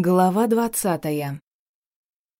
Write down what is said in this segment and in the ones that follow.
Глава двадцатая.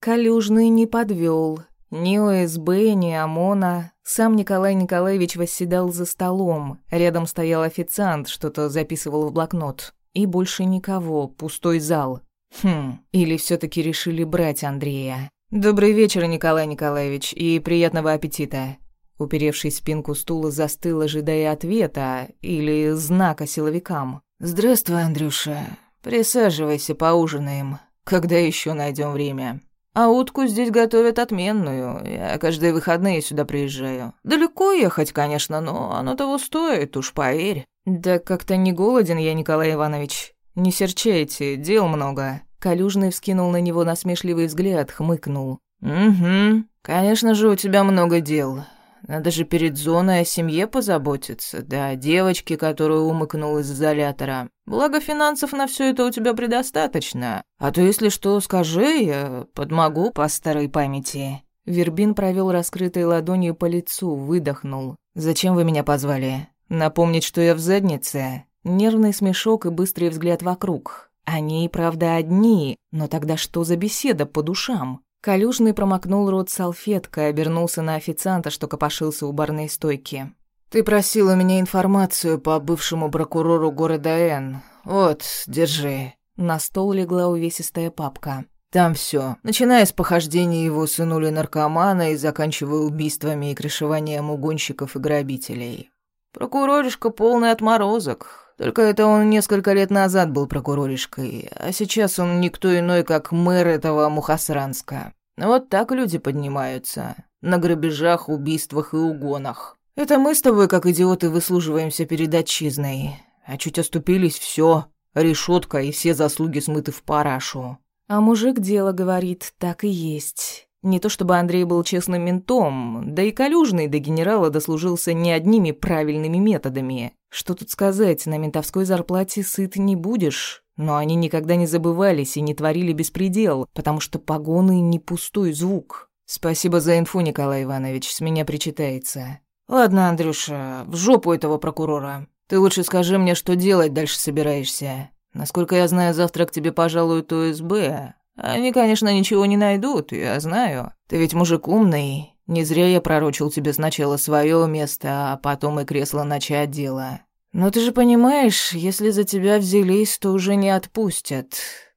Калюжный не подвел. Ни ОСБ, ни ОМОНа. Сам Николай Николаевич восседал за столом. Рядом стоял официант, что-то записывал в блокнот. И больше никого, пустой зал. Хм, или все таки решили брать Андрея. «Добрый вечер, Николай Николаевич, и приятного аппетита». Уперевшись спинку стула, застыл, ожидая ответа или знака силовикам. «Здравствуй, Андрюша. Присаживайся, поужинаем. Когда еще найдем время? А утку здесь готовят отменную. Я каждые выходные сюда приезжаю. Далеко ехать, конечно, но оно того стоит, уж поверь. Да как-то не голоден я, Николай Иванович. Не серчайте, дел много. Калюжный вскинул на него насмешливый взгляд, хмыкнул. «Угу, конечно же, у тебя много дел. Надо же перед зоной о семье позаботиться, да о девочке, которую умыкнул из изолятора. Благо финансов на все это у тебя предостаточно. А то, если что, скажи, я подмогу по старой памяти». Вербин провел раскрытой ладонью по лицу, выдохнул. «Зачем вы меня позвали? Напомнить, что я в заднице?» Нервный смешок и быстрый взгляд вокруг. Они и правда одни, но тогда что за беседа по душам? Калюжный промокнул рот салфеткой, обернулся на официанта, что копошился у барной стойки. «Ты просил у меня информацию по бывшему прокурору города Н. Вот, держи». На стол легла увесистая папка. «Там все, начиная с похождения его сынули наркомана и заканчивая убийствами и крышеванием угонщиков и грабителей. Прокуроришка полный отморозок. Только это он несколько лет назад был прокуроришкой, а сейчас он никто иной, как мэр этого Мухасранска. Вот так люди поднимаются. На грабежах, убийствах и угонах. Это мы с тобой, как идиоты, выслуживаемся перед отчизной. А чуть оступились, все, решетка и все заслуги смыты в парашу. А мужик дело говорит, так и есть. Не то чтобы Андрей был честным ментом, да и Калюжный до генерала дослужился не одними правильными методами. Что тут сказать, на ментовской зарплате сыт не будешь. Но они никогда не забывались и не творили беспредел, потому что погоны не пустой звук. Спасибо за инфу, Николай Иванович, с меня причитается. Ладно, Андрюша, в жопу этого прокурора. Ты лучше скажи мне, что делать дальше собираешься. Насколько я знаю, завтра к тебе пожалуют ОСБ. Они, конечно, ничего не найдут, я знаю. Ты ведь мужик умный. Не зря я пророчил тебе сначала свое место, а потом и кресло начать дело. Но ты же понимаешь, если за тебя взялись, то уже не отпустят.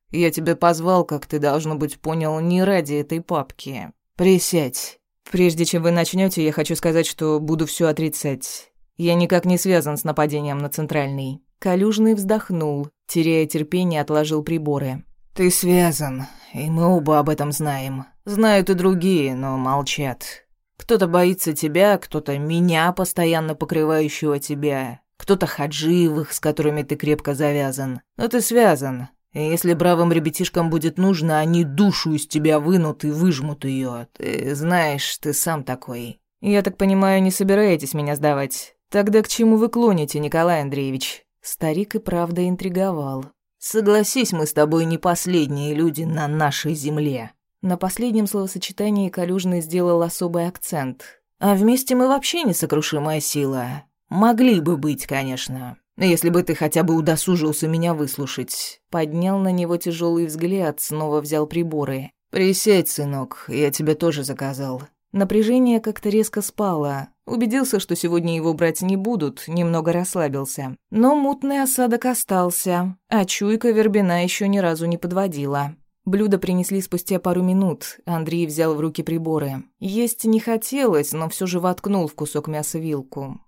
Я тебя позвал, как ты, должно быть, понял, не ради этой папки. Присядь. Прежде чем вы начнете, я хочу сказать, что буду все отрицать. Я никак не связан с нападением на Центральный. Калюжный вздохнул, теряя терпение, отложил приборы. «Ты связан, и мы оба об этом знаем. Знают и другие, но молчат. Кто-то боится тебя, кто-то меня, постоянно покрывающего тебя, кто-то хаджиевых, с которыми ты крепко завязан. Но ты связан, и если бравым ребятишкам будет нужно, они душу из тебя вынут и выжмут ее. Ты знаешь, ты сам такой. Я так понимаю, не собираетесь меня сдавать. Тогда к чему вы клоните, Николай Андреевич? Старик и правда интриговал. Согласись, мы с тобой не последние люди на нашей земле». На последнем словосочетании Калюжный сделал особый акцент. «А вместе мы вообще несокрушимая сила. Могли бы быть, конечно. Если бы ты хотя бы удосужился меня выслушать». Поднял на него тяжелый взгляд, снова взял приборы. «Присядь, сынок, я тебе тоже заказал». Напряжение как-то резко спало. Убедился, что сегодня его брать не будут, немного расслабился. Но мутный осадок остался, а чуйка Вербина еще ни разу не подводила. Блюдо принесли спустя пару минут. Андрей взял в руки приборы. Есть не хотелось, но все же воткнул в кусок мяса вилку.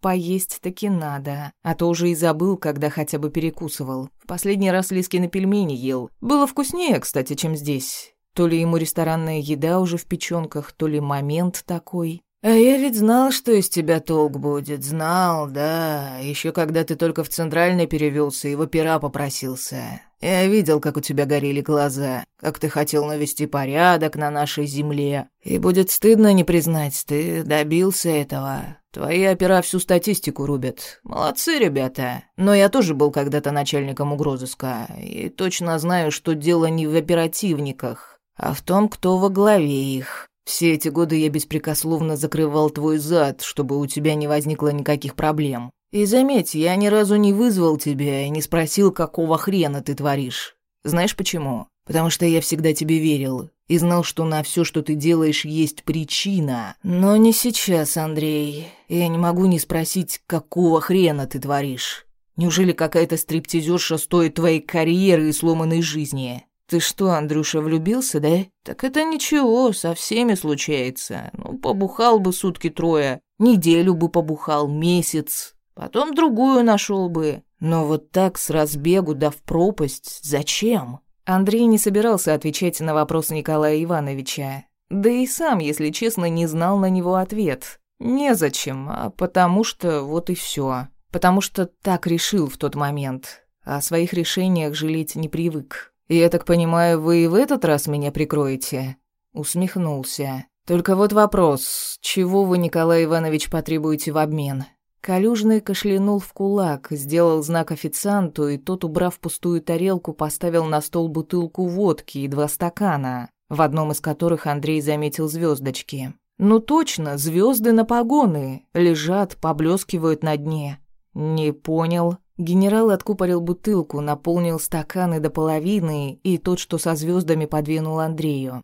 Поесть таки надо, а то уже и забыл, когда хотя бы перекусывал. В последний раз Лискины пельмени ел. Было вкуснее, кстати, чем здесь. То ли ему ресторанная еда уже в печёнках, то ли момент такой. «А я ведь знал, что из тебя толк будет. Знал, да. Еще когда ты только в Центральный перевелся и в опера попросился. Я видел, как у тебя горели глаза, как ты хотел навести порядок на нашей земле. И будет стыдно не признать, ты добился этого. Твои опера всю статистику рубят. Молодцы, ребята. Но я тоже был когда-то начальником угрозыска, и точно знаю, что дело не в оперативниках а в том, кто во главе их. Все эти годы я беспрекословно закрывал твой зад, чтобы у тебя не возникло никаких проблем. И заметь, я ни разу не вызвал тебя и не спросил, какого хрена ты творишь. Знаешь почему? Потому что я всегда тебе верил и знал, что на все, что ты делаешь, есть причина. Но не сейчас, Андрей. Я не могу не спросить, какого хрена ты творишь. Неужели какая-то стриптизерша стоит твоей карьеры и сломанной жизни? Ты что, Андрюша, влюбился, да? Так это ничего, со всеми случается. Ну, побухал бы сутки трое, неделю бы побухал, месяц, потом другую нашел бы. Но вот так с разбегу да в пропасть зачем? Андрей не собирался отвечать на вопрос Николая Ивановича. Да и сам, если честно, не знал на него ответ. Незачем, а потому что вот и все. Потому что так решил в тот момент. О своих решениях жалеть не привык. «Я так понимаю, вы и в этот раз меня прикроете?» Усмехнулся. «Только вот вопрос, чего вы, Николай Иванович, потребуете в обмен?» Калюжный кашлянул в кулак, сделал знак официанту, и тот, убрав пустую тарелку, поставил на стол бутылку водки и два стакана, в одном из которых Андрей заметил звездочки. «Ну точно, звезды на погоны, лежат, поблескивают на дне». «Не понял». Генерал откупорил бутылку, наполнил стаканы до половины, и тот, что со звездами, подвинул Андрею.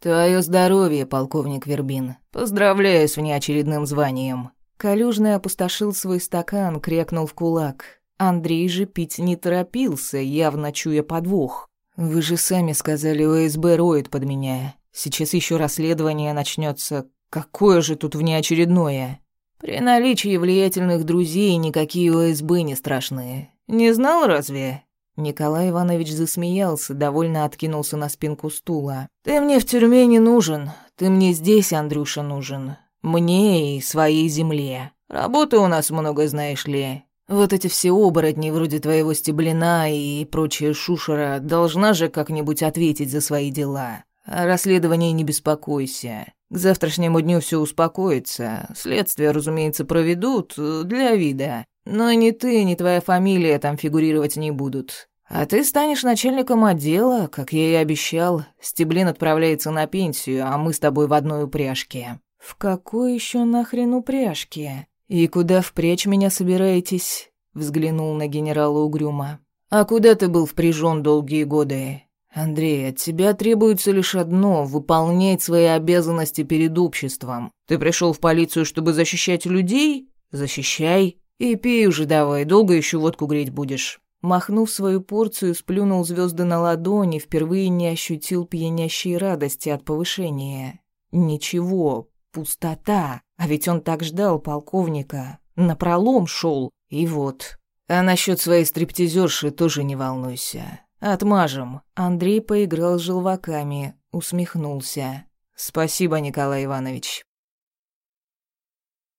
«Твое здоровье, полковник Вербин. Поздравляю с внеочередным званием». Калюжный опустошил свой стакан, крякнул в кулак. Андрей же пить не торопился, явно чуя подвох. «Вы же сами сказали, ОСБ роет под меня. Сейчас еще расследование начнется. Какое же тут внеочередное?» «При наличии влиятельных друзей никакие ОСБ не страшные. Не знал разве?» Николай Иванович засмеялся, довольно откинулся на спинку стула. «Ты мне в тюрьме не нужен. Ты мне здесь, Андрюша, нужен. Мне и своей земле. Работы у нас много, знаешь ли. Вот эти все оборотни вроде твоего стеблина и прочая шушера должна же как-нибудь ответить за свои дела. О расследовании не беспокойся. К завтрашнему дню все успокоится. Следствие, разумеется, проведут для вида. Но ни ты, ни твоя фамилия там фигурировать не будут. А ты станешь начальником отдела, как я и обещал. Стеблин отправляется на пенсию, а мы с тобой в одной упряжке. «В какой еще нахрен упряжке? И куда впрячь меня собираетесь?» Взглянул на генерала угрюмо. «А куда ты был впряжен долгие годы?» «Андрей, от тебя требуется лишь одно — выполнять свои обязанности перед обществом. Ты пришел в полицию, чтобы защищать людей? Защищай. И пей уже давай, долго еще водку греть будешь». Махнув свою порцию, сплюнул звезды на ладони, впервые не ощутил пьянящей радости от повышения. Ничего, Пустота. А ведь он так ждал полковника. Напролом шел. И вот. А насчет своей стриптизерши тоже не волнуйся. Отмажем. Андрей поиграл с желваками, усмехнулся. Спасибо, Николай Иванович.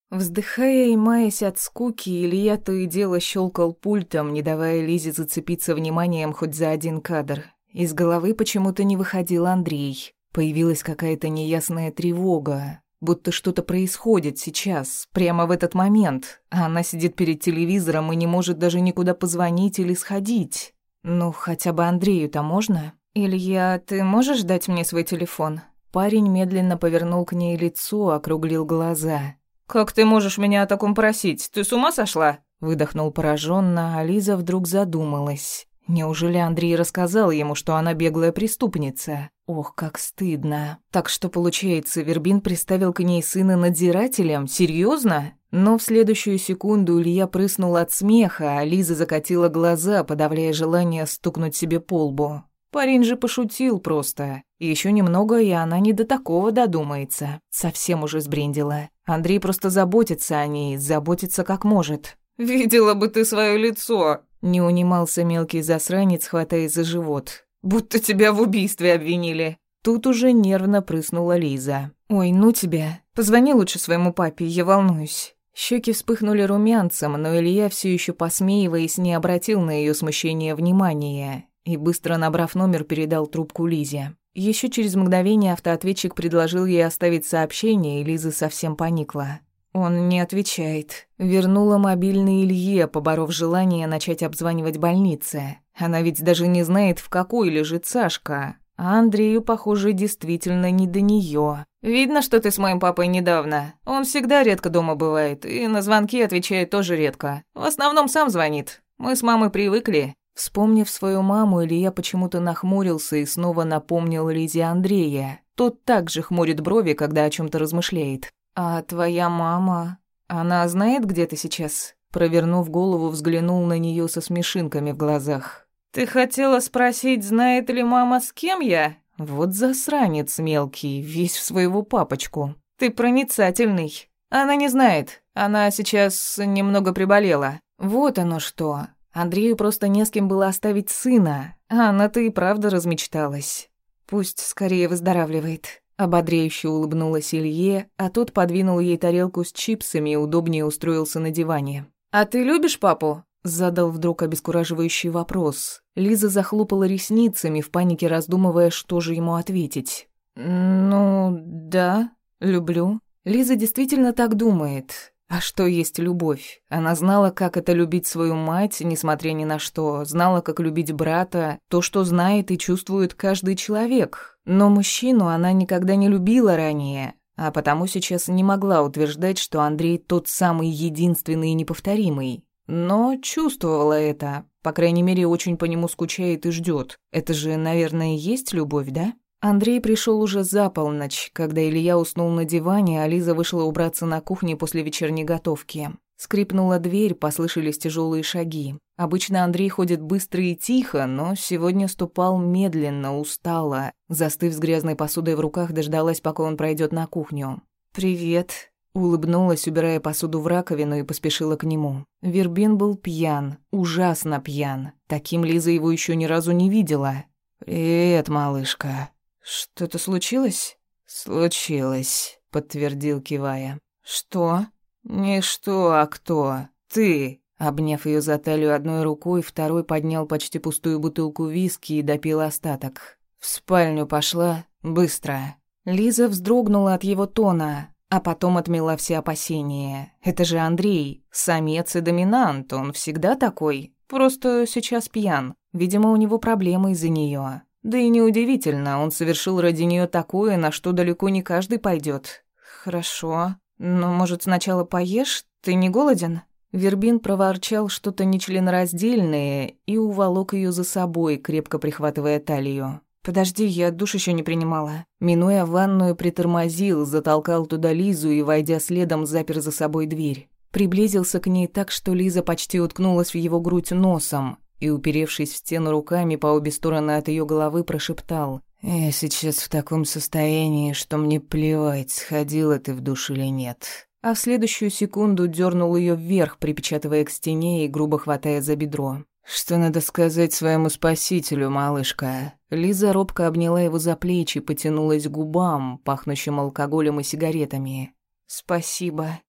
Вздыхая и маясь от скуки, Илья то и дело щелкал пультом, не давая Лизе зацепиться вниманием хоть за один кадр. Из головы почему-то не выходил Андрей. Появилась какая-то неясная тревога будто что-то происходит сейчас, прямо в этот момент, а она сидит перед телевизором и не может даже никуда позвонить или сходить. Ну, хотя бы Андрею-то можно? Илья, ты можешь дать мне свой телефон? Парень медленно повернул к ней лицо, округлил глаза. «Как ты можешь меня о таком просить? Ты с ума сошла?» Выдохнул пораженно, а Лиза вдруг задумалась. Неужели Андрей рассказал ему, что она беглая преступница? Ох, как стыдно. Так что, получается, Вербин приставил к ней сына надзирателем? Серьезно? Но в следующую секунду Илья прыснул от смеха, а Лиза закатила глаза, подавляя желание стукнуть себе по лбу. Парень же пошутил просто. Еще немного, и она не до такого додумается. Совсем уже сбрендила. Андрей просто заботится о ней, заботится как может. «Видела бы ты свое лицо!» Не унимался мелкий засранец, хватаясь за живот. «Будто тебя в убийстве обвинили». Тут уже нервно прыснула Лиза. «Ой, ну тебя. Позвони лучше своему папе, я волнуюсь». Щеки вспыхнули румянцем, но Илья все еще посмеиваясь не обратил на ее смущение внимания и, быстро набрав номер, передал трубку Лизе. Еще через мгновение автоответчик предложил ей оставить сообщение, и Лиза совсем поникла. Он не отвечает. Вернула мобильный Илье, поборов желание начать обзванивать больницы. Она ведь даже не знает, в какой лежит Сашка. А Андрею, похоже, действительно не до нее. «Видно, что ты с моим папой недавно. Он всегда редко дома бывает, и на звонки отвечает тоже редко. В основном сам звонит. Мы с мамой привыкли». Вспомнив свою маму, Илья почему-то нахмурился и снова напомнил Лизе Андрея. Тот также хмурит брови, когда о чем то размышляет. «А твоя мама? Она знает, где ты сейчас?» Провернув голову, взглянул на нее со смешинками в глазах. «Ты хотела спросить, знает ли мама, с кем я?» «Вот засранец мелкий, весь в своего папочку. Ты проницательный. Она не знает. Она сейчас немного приболела. Вот оно что. Андрею просто не с кем было оставить сына, а она-то и правда размечталась. Пусть скорее выздоравливает. Ободряюще улыбнулась Илье, а тот подвинул ей тарелку с чипсами и удобнее устроился на диване. «А ты любишь папу?» Задал вдруг обескураживающий вопрос. Лиза захлопала ресницами, в панике раздумывая, что же ему ответить. «Ну, да, люблю». Лиза действительно так думает. А что есть любовь? Она знала, как это любить свою мать, несмотря ни на что, знала, как любить брата, то, что знает и чувствует каждый человек. Но мужчину она никогда не любила ранее, а потому сейчас не могла утверждать, что Андрей тот самый единственный и неповторимый. Но чувствовала это, по крайней мере, очень по нему скучает и ждет. Это же, наверное, и есть любовь, да? Андрей пришел уже за полночь, когда Илья уснул на диване, а Лиза вышла убраться на кухне после вечерней готовки. Скрипнула дверь, послышались тяжелые шаги. Обычно Андрей ходит быстро и тихо, но сегодня ступал медленно, устало. Застыв с грязной посудой в руках, дождалась, пока он пройдет на кухню. «Привет», — улыбнулась, убирая посуду в раковину и поспешила к нему. Вербин был пьян, ужасно пьян. Таким Лиза его еще ни разу не видела. «Привет, малышка», «Что-то случилось?» «Случилось», — подтвердил, кивая. «Что?» «Не что, а кто? Ты!» Обняв ее за талию одной рукой, второй поднял почти пустую бутылку виски и допил остаток. «В спальню пошла? Быстро!» Лиза вздрогнула от его тона, а потом отмела все опасения. «Это же Андрей, самец и доминант, он всегда такой, просто сейчас пьян. Видимо, у него проблемы из-за нее. Да и неудивительно, он совершил ради нее такое, на что далеко не каждый пойдет. Хорошо. Но, может, сначала поешь? Ты не голоден? Вербин проворчал что-то нечленораздельное и уволок ее за собой, крепко прихватывая талию. «Подожди, я душ еще не принимала». Минуя ванную, притормозил, затолкал туда Лизу и, войдя следом, запер за собой дверь. Приблизился к ней так, что Лиза почти уткнулась в его грудь носом, и, уперевшись в стену руками по обе стороны от ее головы, прошептал. «Я сейчас в таком состоянии, что мне плевать, сходила ты в душ или нет». А в следующую секунду дернул ее вверх, припечатывая к стене и грубо хватая за бедро. «Что надо сказать своему спасителю, малышка?» Лиза робко обняла его за плечи, потянулась к губам, пахнущим алкоголем и сигаретами. «Спасибо»,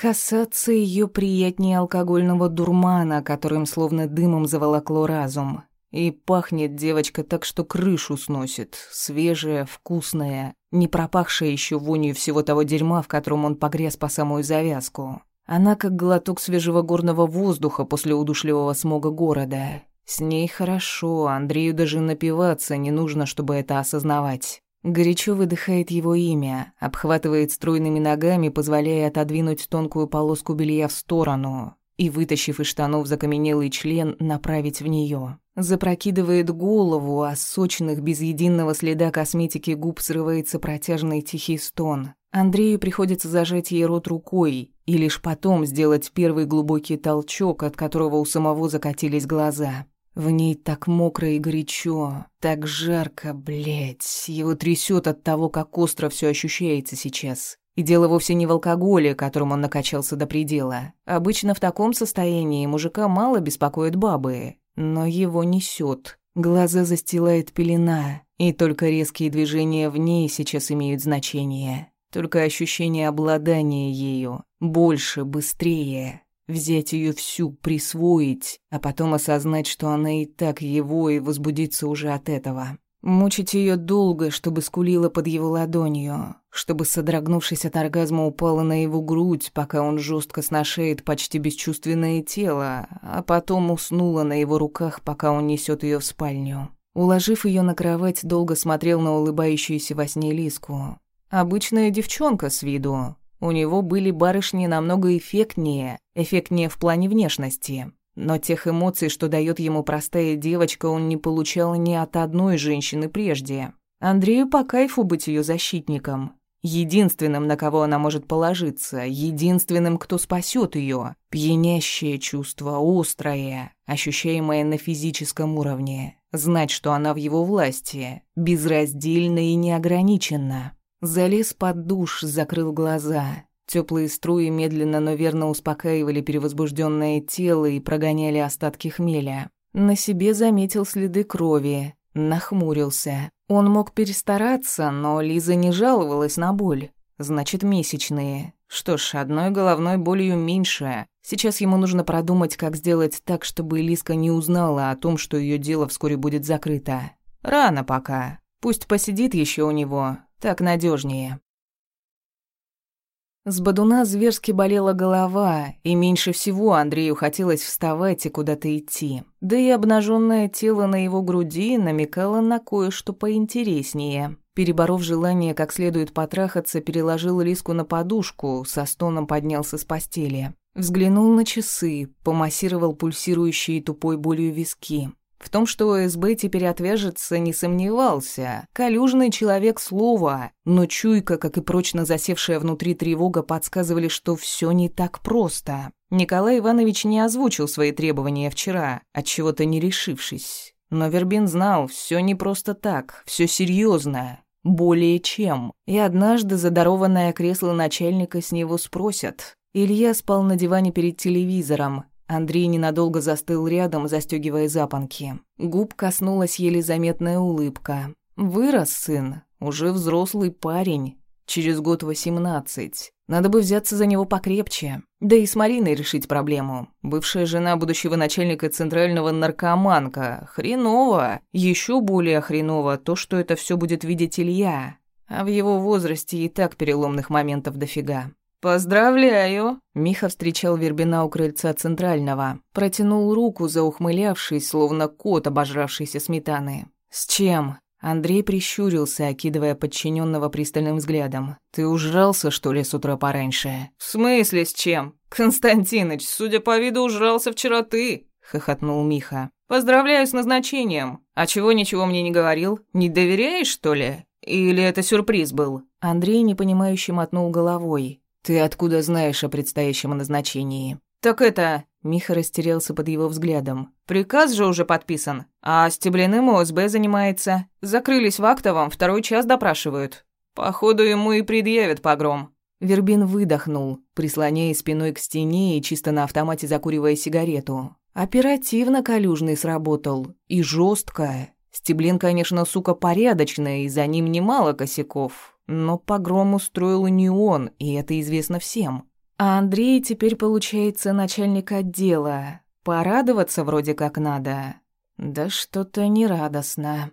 Касаться ее приятнее алкогольного дурмана, которым словно дымом заволокло разум. И пахнет девочка так, что крышу сносит. Свежая, вкусная, не пропахшая еще вонью всего того дерьма, в котором он погряз по самую завязку. Она как глоток свежего горного воздуха после удушливого смога города. С ней хорошо, Андрею даже напиваться не нужно, чтобы это осознавать. Горячо выдыхает его имя, обхватывает стройными ногами, позволяя отодвинуть тонкую полоску белья в сторону и, вытащив из штанов закаменелый член, направить в нее. Запрокидывает голову, а сочных, без единого следа косметики губ срывается протяжный тихий стон. Андрею приходится зажать ей рот рукой и лишь потом сделать первый глубокий толчок, от которого у самого закатились глаза. В ней так мокро и горячо, так жарко, блядь. Его трясет от того, как остро все ощущается сейчас. И дело вовсе не в алкоголе, которым он накачался до предела. Обычно в таком состоянии мужика мало беспокоит бабы, но его несет. Глаза застилает пелена, и только резкие движения в ней сейчас имеют значение. Только ощущение обладания ею. Больше, быстрее взять ее всю, присвоить, а потом осознать, что она и так его, и возбудиться уже от этого. Мучить ее долго, чтобы скулила под его ладонью, чтобы, содрогнувшись от оргазма, упала на его грудь, пока он жестко сношает почти бесчувственное тело, а потом уснула на его руках, пока он несет ее в спальню. Уложив ее на кровать, долго смотрел на улыбающуюся во сне Лиску. Обычная девчонка с виду, у него были барышни намного эффектнее, эффектнее в плане внешности. Но тех эмоций, что дает ему простая девочка, он не получал ни от одной женщины прежде. Андрею по кайфу быть ее защитником. Единственным, на кого она может положиться, единственным, кто спасет ее. Пьянящее чувство, острое, ощущаемое на физическом уровне. Знать, что она в его власти, безраздельно и неограниченно. Залез под душ, закрыл глаза. Теплые струи медленно, но верно успокаивали перевозбужденное тело и прогоняли остатки хмеля. На себе заметил следы крови, нахмурился. Он мог перестараться, но Лиза не жаловалась на боль. Значит, месячные. Что ж, одной головной болью меньше. Сейчас ему нужно продумать, как сделать так, чтобы Лиска не узнала о том, что ее дело вскоре будет закрыто. Рано пока. Пусть посидит еще у него. Так надежнее. С Бадуна зверски болела голова, и меньше всего Андрею хотелось вставать и куда-то идти. Да и обнаженное тело на его груди намекало на кое-что поинтереснее. Переборов желание как следует потрахаться, переложил Лиску на подушку, со стоном поднялся с постели. Взглянул на часы, помассировал пульсирующие тупой болью виски. В том, что ОСБ теперь отвяжется, не сомневался. Калюжный человек слова, но чуйка, как и прочно засевшая внутри тревога, подсказывали, что все не так просто. Николай Иванович не озвучил свои требования вчера, от чего то не решившись. Но Вербин знал, все не просто так, все серьезно, более чем. И однажды задарованное кресло начальника с него спросят. Илья спал на диване перед телевизором, Андрей ненадолго застыл рядом, застегивая запонки. Губ коснулась еле заметная улыбка. Вырос сын, уже взрослый парень, через год восемнадцать. Надо бы взяться за него покрепче. Да и с Мариной решить проблему. Бывшая жена будущего начальника центрального наркоманка. Хреново. Еще более хреново то, что это все будет видеть Илья. А в его возрасте и так переломных моментов дофига. «Поздравляю!» Миха встречал Вербина у крыльца Центрального. Протянул руку, заухмылявшись, словно кот, обожравшийся сметаны. «С чем?» Андрей прищурился, окидывая подчиненного пристальным взглядом. «Ты ужрался, что ли, с утра пораньше?» «В смысле с чем? Константиныч, судя по виду, ужрался вчера ты!» — хохотнул Миха. «Поздравляю с назначением. А чего ничего мне не говорил? Не доверяешь, что ли? Или это сюрприз был?» Андрей непонимающе мотнул головой. «Ты откуда знаешь о предстоящем назначении?» «Так это...» — Миха растерялся под его взглядом. «Приказ же уже подписан, а стебляным ОСБ занимается. Закрылись в актовом, второй час допрашивают. Походу, ему и предъявят погром». Вербин выдохнул, прислоняясь спиной к стене и чисто на автомате закуривая сигарету. Оперативно Калюжный сработал. И жестко. Стеблин, конечно, сука, порядочная, и за ним немало косяков. Но погром устроил не он, и это известно всем. А Андрей теперь, получается, начальник отдела. Порадоваться вроде как надо. Да что-то нерадостно.